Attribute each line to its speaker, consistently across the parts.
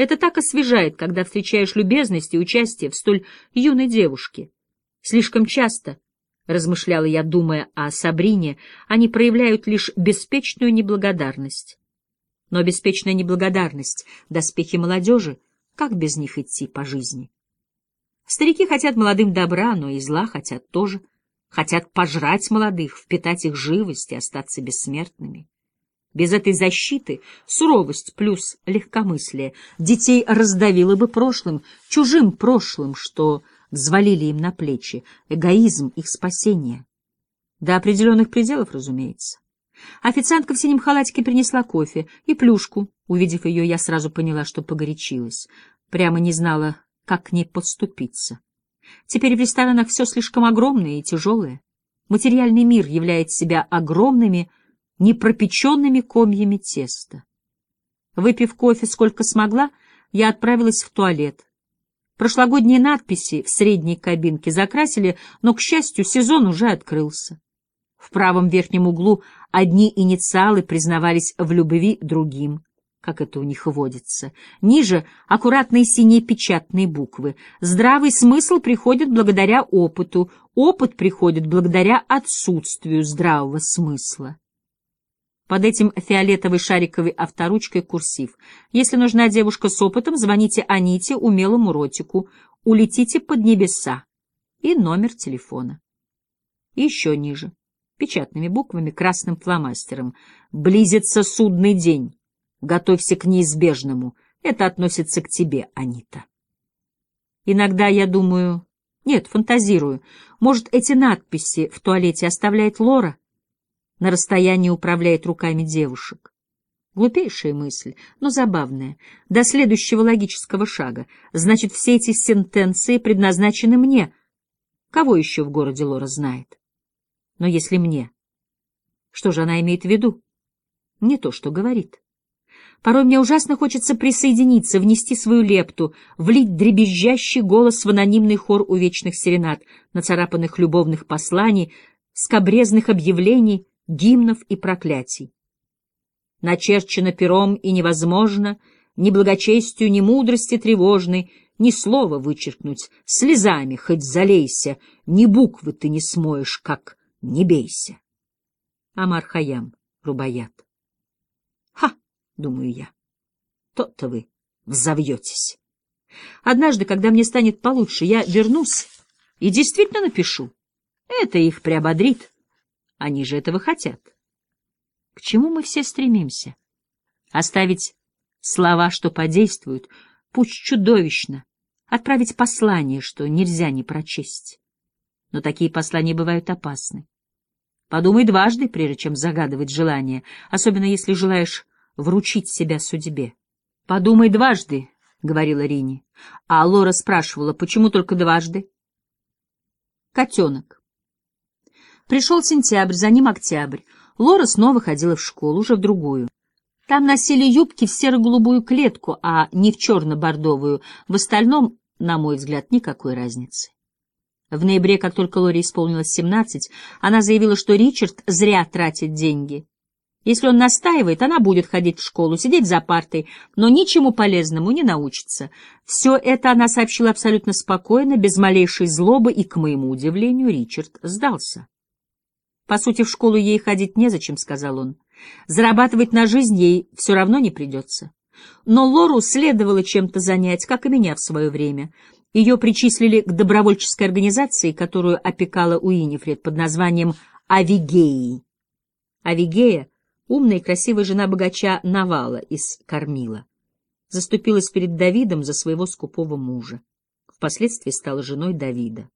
Speaker 1: Это так освежает, когда встречаешь любезность и участие в столь юной девушке. Слишком часто, — размышляла я, думая о Сабрине, — они проявляют лишь беспечную неблагодарность. Но беспечная неблагодарность — доспехи молодежи, как без них идти по жизни? Старики хотят молодым добра, но и зла хотят тоже. Хотят пожрать молодых, впитать их живость и остаться бессмертными. Без этой защиты суровость плюс легкомыслие детей раздавило бы прошлым, чужим прошлым, что взвалили им на плечи, эгоизм их спасения. До определенных пределов, разумеется. Официантка в синем халатике принесла кофе и плюшку. Увидев ее, я сразу поняла, что погорячилась. Прямо не знала, как к ней подступиться. Теперь в ресторанах все слишком огромное и тяжелое. Материальный мир является себя огромными, непропеченными комьями теста. Выпив кофе сколько смогла, я отправилась в туалет. Прошлогодние надписи в средней кабинке закрасили, но, к счастью, сезон уже открылся. В правом верхнем углу одни инициалы признавались в любви другим, как это у них водится. Ниже — аккуратные синие печатные буквы. Здравый смысл приходит благодаря опыту, опыт приходит благодаря отсутствию здравого смысла. Под этим фиолетовой шариковой авторучкой курсив. Если нужна девушка с опытом, звоните Аните, умелому ротику. Улетите под небеса. И номер телефона. И еще ниже. Печатными буквами, красным фломастером. Близится судный день. Готовься к неизбежному. Это относится к тебе, Анита. Иногда я думаю... Нет, фантазирую. Может, эти надписи в туалете оставляет Лора? На расстоянии управляет руками девушек. Глупейшая мысль, но забавная. До следующего логического шага. Значит, все эти сентенции предназначены мне. Кого еще в городе Лора знает? Но если мне, что же она имеет в виду? Не то, что говорит. Порой мне ужасно хочется присоединиться, внести свою лепту, влить дребезжащий голос в анонимный хор увечных серенад, нацарапанных любовных посланий, скобрезных объявлений, гимнов и проклятий. Начерчено пером и невозможно ни благочестию, ни мудрости тревожной, ни слова вычеркнуть, слезами хоть залейся, ни буквы ты не смоешь, как не бейся. Амар Хаям, Рубаят. Ха, думаю я, то-то вы взовьетесь. Однажды, когда мне станет получше, я вернусь и действительно напишу. Это их приободрит. Они же этого хотят. К чему мы все стремимся? Оставить слова, что подействуют, пусть чудовищно, отправить послание, что нельзя не прочесть. Но такие послания бывают опасны. Подумай дважды, прежде чем загадывать желание, особенно если желаешь вручить себя судьбе. Подумай дважды, — говорила Рини. А Лора спрашивала, почему только дважды? Котенок. Пришел сентябрь, за ним октябрь. Лора снова ходила в школу, уже в другую. Там носили юбки в серо-голубую клетку, а не в черно-бордовую. В остальном, на мой взгляд, никакой разницы. В ноябре, как только Лоре исполнилось семнадцать, она заявила, что Ричард зря тратит деньги. Если он настаивает, она будет ходить в школу, сидеть за партой, но ничему полезному не научится. Все это она сообщила абсолютно спокойно, без малейшей злобы, и, к моему удивлению, Ричард сдался. По сути, в школу ей ходить незачем, — сказал он. Зарабатывать на жизнь ей все равно не придется. Но Лору следовало чем-то занять, как и меня в свое время. Ее причислили к добровольческой организации, которую опекала Уинифред под названием «Авигеи». Авигея — умная и красивая жена богача Навала из Кормила. Заступилась перед Давидом за своего скупого мужа. Впоследствии стала женой Давида.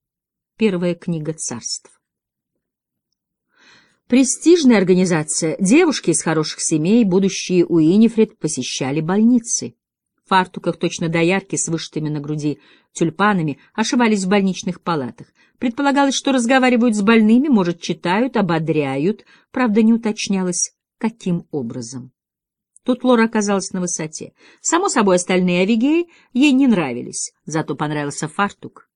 Speaker 1: Первая книга царств. Престижная организация. Девушки из хороших семей, будущие Уинифред, посещали больницы. В фартуках точно доярки с вышитыми на груди тюльпанами ошивались в больничных палатах. Предполагалось, что разговаривают с больными, может, читают, ободряют, правда, не уточнялось, каким образом. Тут Лора оказалась на высоте. Само собой, остальные Авигеи ей не нравились, зато понравился фартук.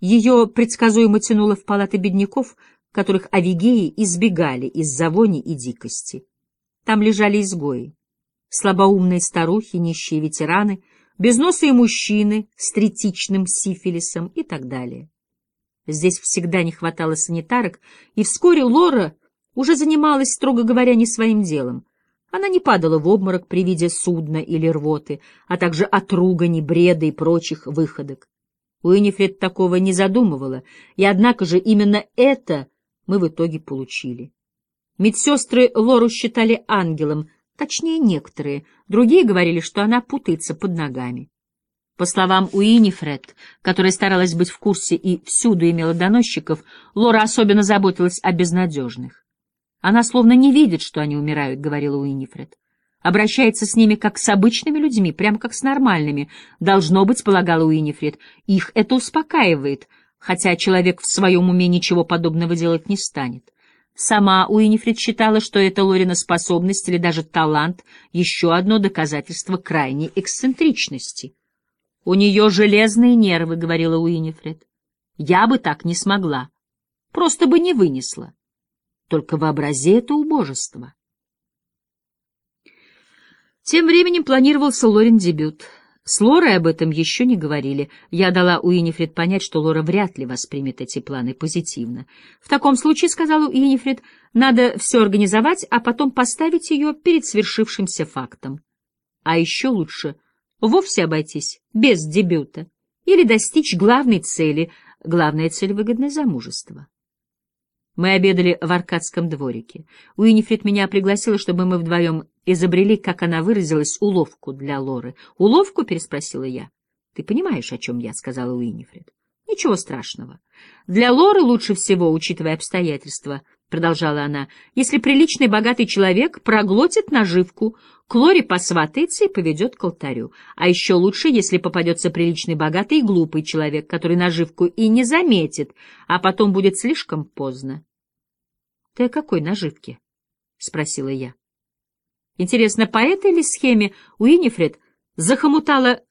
Speaker 1: Ее предсказуемо тянуло в палаты бедняков, которых авигеи избегали из-за вони и дикости. Там лежали изгои, слабоумные старухи, нищие ветераны, безносые мужчины с третичным сифилисом и так далее. Здесь всегда не хватало санитарок, и вскоре Лора уже занималась, строго говоря, не своим делом. Она не падала в обморок при виде судна или рвоты, а также от ругани, бреда и прочих выходок. Уинифред такого не задумывала, и однако же именно это мы в итоге получили. Медсестры Лору считали ангелом, точнее некоторые, другие говорили, что она путается под ногами. По словам Уинифред, которая старалась быть в курсе и всюду имела доносчиков, Лора особенно заботилась о безнадежных. «Она словно не видит, что они умирают», — говорила Уинифред. «Обращается с ними как с обычными людьми, прямо как с нормальными. Должно быть, — полагала Уинифред, — их это успокаивает, хотя человек в своем уме ничего подобного делать не станет. Сама Уинифред считала, что это Лорина способность или даже талант — еще одно доказательство крайней эксцентричности. «У нее железные нервы», — говорила Уинифред. «Я бы так не смогла. Просто бы не вынесла. Только вообрази это убожество». Тем временем планировался Лорин дебют. С Лорой об этом еще не говорили. Я дала Уинифред понять, что Лора вряд ли воспримет эти планы позитивно. В таком случае, сказала Уинифред, надо все организовать, а потом поставить ее перед свершившимся фактом. А еще лучше — вовсе обойтись без дебюта или достичь главной цели, главная цель — выгодное замужество. Мы обедали в Аркадском дворике. Уинифред меня пригласила, чтобы мы вдвоем изобрели, как она выразилась, уловку для Лоры. «Уловку?» — переспросила я. «Ты понимаешь, о чем я?» — сказала Уинифред. «Ничего страшного. Для Лоры лучше всего, учитывая обстоятельства, — продолжала она, — если приличный богатый человек проглотит наживку, к Лоре посватается и поведет к алтарю. А еще лучше, если попадется приличный богатый и глупый человек, который наживку и не заметит, а потом будет слишком поздно. — Ты о какой наживке? — спросила я. Интересно, по этой ли схеме Уинифред захомутала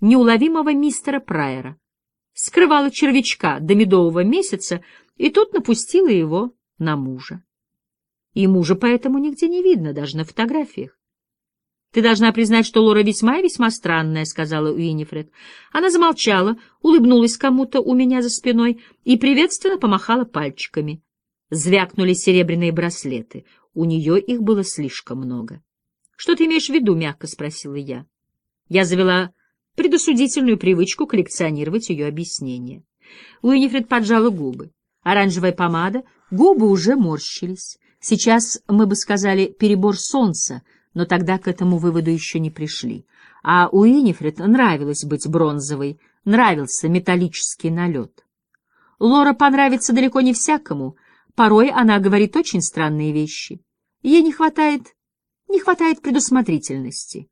Speaker 1: неуловимого мистера Прайера, скрывала червячка до медового месяца и тут напустила его на мужа. И мужа поэтому нигде не видно, даже на фотографиях. «Ты должна признать, что Лора весьма и весьма странная», — сказала Уинифред. Она замолчала, улыбнулась кому-то у меня за спиной и приветственно помахала пальчиками. Звякнули серебряные браслеты. У нее их было слишком много. «Что ты имеешь в виду?» — мягко спросила я. Я завела предосудительную привычку коллекционировать ее объяснения. Уинифред поджала губы. Оранжевая помада, губы уже морщились. Сейчас мы бы сказали «перебор солнца», но тогда к этому выводу еще не пришли. А у Инифред нравилось быть бронзовой, нравился металлический налет. Лора понравится далеко не всякому, порой она говорит очень странные вещи. Ей не хватает, не хватает предусмотрительности.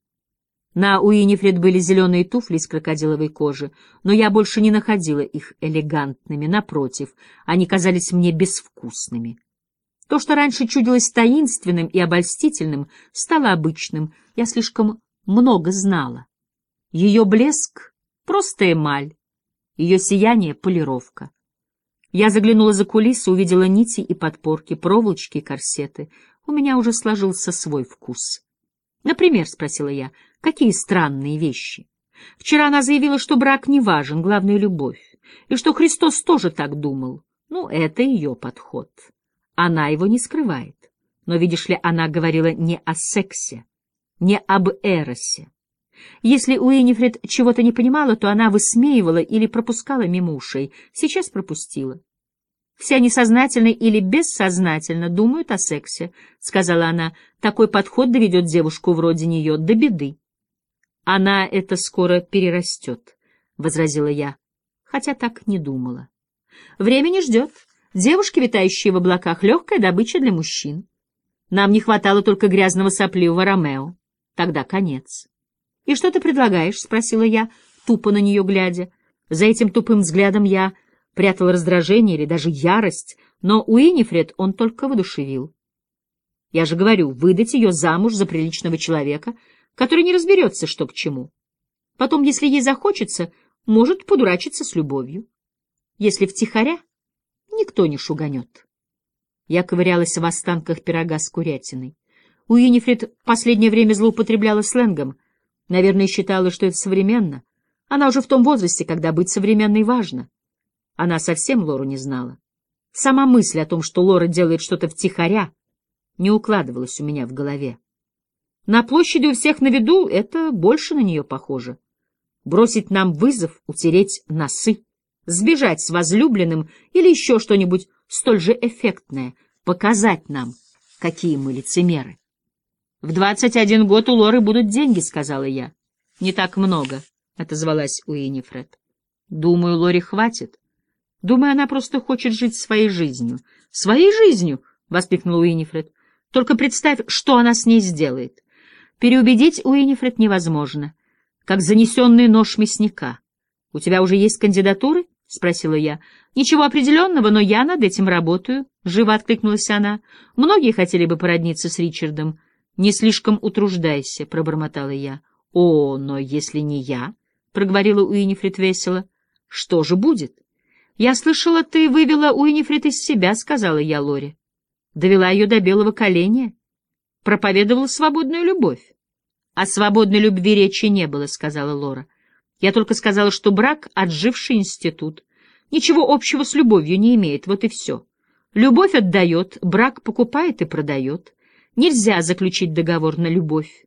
Speaker 1: На Уинифред были зеленые туфли из крокодиловой кожи, но я больше не находила их элегантными, напротив, они казались мне безвкусными. То, что раньше чудилось таинственным и обольстительным, стало обычным, я слишком много знала. Ее блеск — просто эмаль, ее сияние — полировка. Я заглянула за кулисы, увидела нити и подпорки, проволочки и корсеты. У меня уже сложился свой вкус. «Например», — спросила я, — Какие странные вещи. Вчера она заявила, что брак не важен, главное — любовь, и что Христос тоже так думал. Ну, это ее подход. Она его не скрывает. Но, видишь ли, она говорила не о сексе, не об эросе. Если Уинифред чего-то не понимала, то она высмеивала или пропускала мимо ушей. Сейчас пропустила. «Все они сознательно или бессознательно думают о сексе», — сказала она. «Такой подход доведет девушку вроде нее до беды». Она это скоро перерастет, — возразила я, хотя так не думала. Время не ждет. Девушки, витающие в облаках, легкая добыча для мужчин. Нам не хватало только грязного сопливого Ромео. Тогда конец. — И что ты предлагаешь? — спросила я, тупо на нее глядя. За этим тупым взглядом я прятал раздражение или даже ярость, но Уинифред он только воодушевил. Я же говорю, выдать ее замуж за приличного человека — который не разберется, что к чему. Потом, если ей захочется, может подурачиться с любовью. Если втихаря, никто не шуганет. Я ковырялась в останках пирога с курятиной. У Юнифрид последнее время злоупотребляла сленгом. Наверное, считала, что это современно. Она уже в том возрасте, когда быть современной важно. Она совсем Лору не знала. Сама мысль о том, что Лора делает что-то втихаря, не укладывалась у меня в голове. На площади у всех на виду это больше на нее похоже. Бросить нам вызов, утереть носы, сбежать с возлюбленным или еще что-нибудь столь же эффектное, показать нам, какие мы лицемеры. — В двадцать один год у Лоры будут деньги, — сказала я. — Не так много, — отозвалась Уинифред. — Думаю, Лоре хватит. Думаю, она просто хочет жить своей жизнью. — Своей жизнью! — воскликнула Уинифред. — Только представь, что она с ней сделает. Переубедить Уинифред невозможно, как занесенный нож мясника. — У тебя уже есть кандидатуры? — спросила я. — Ничего определенного, но я над этим работаю, — живо откликнулась она. — Многие хотели бы породниться с Ричардом. — Не слишком утруждайся, — пробормотала я. — О, но если не я, — проговорила Уинифред весело, — что же будет? — Я слышала, ты вывела Уинифред из себя, — сказала я Лоре. Довела ее до белого коленя проповедовала свободную любовь. — О свободной любви речи не было, — сказала Лора. — Я только сказала, что брак — отживший институт. Ничего общего с любовью не имеет, вот и все. Любовь отдает, брак покупает и продает. Нельзя заключить договор на любовь.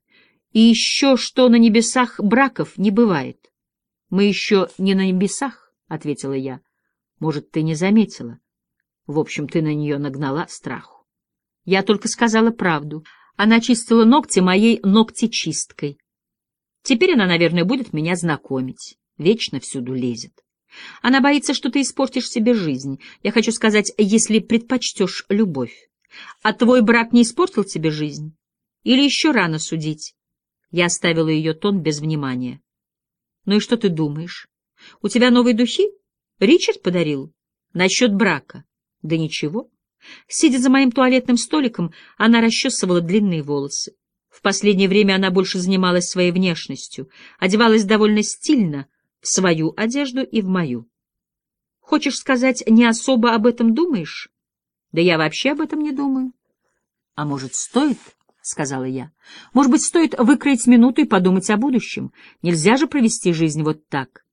Speaker 1: И еще что на небесах браков не бывает. — Мы еще не на небесах, — ответила я. — Может, ты не заметила. В общем, ты на нее нагнала страху. Я только сказала правду. Она чистила ногти моей ногтечисткой. Теперь она, наверное, будет меня знакомить. Вечно всюду лезет. Она боится, что ты испортишь себе жизнь. Я хочу сказать, если предпочтешь любовь. А твой брак не испортил тебе жизнь? Или еще рано судить? Я оставила ее тон без внимания. Ну и что ты думаешь? У тебя новые духи? Ричард подарил? Насчет брака? Да ничего. Сидя за моим туалетным столиком, она расчесывала длинные волосы. В последнее время она больше занималась своей внешностью, одевалась довольно стильно в свою одежду и в мою. Хочешь сказать, не особо об этом думаешь? Да я вообще об этом не думаю. А может, стоит? — сказала я. — Может быть, стоит выкроить минуту и подумать о будущем. Нельзя же провести жизнь вот так.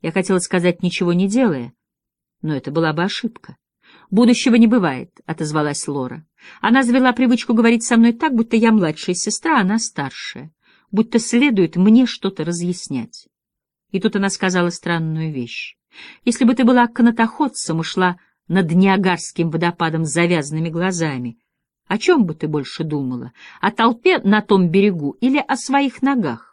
Speaker 1: Я хотела сказать, ничего не делая, но это была бы ошибка. «Будущего не бывает», — отозвалась Лора. Она завела привычку говорить со мной так, будто я младшая сестра, а она старшая, будто следует мне что-то разъяснять. И тут она сказала странную вещь. «Если бы ты была канатоходцем и шла над Ниагарским водопадом с завязанными глазами, о чем бы ты больше думала? О толпе на том берегу или о своих ногах?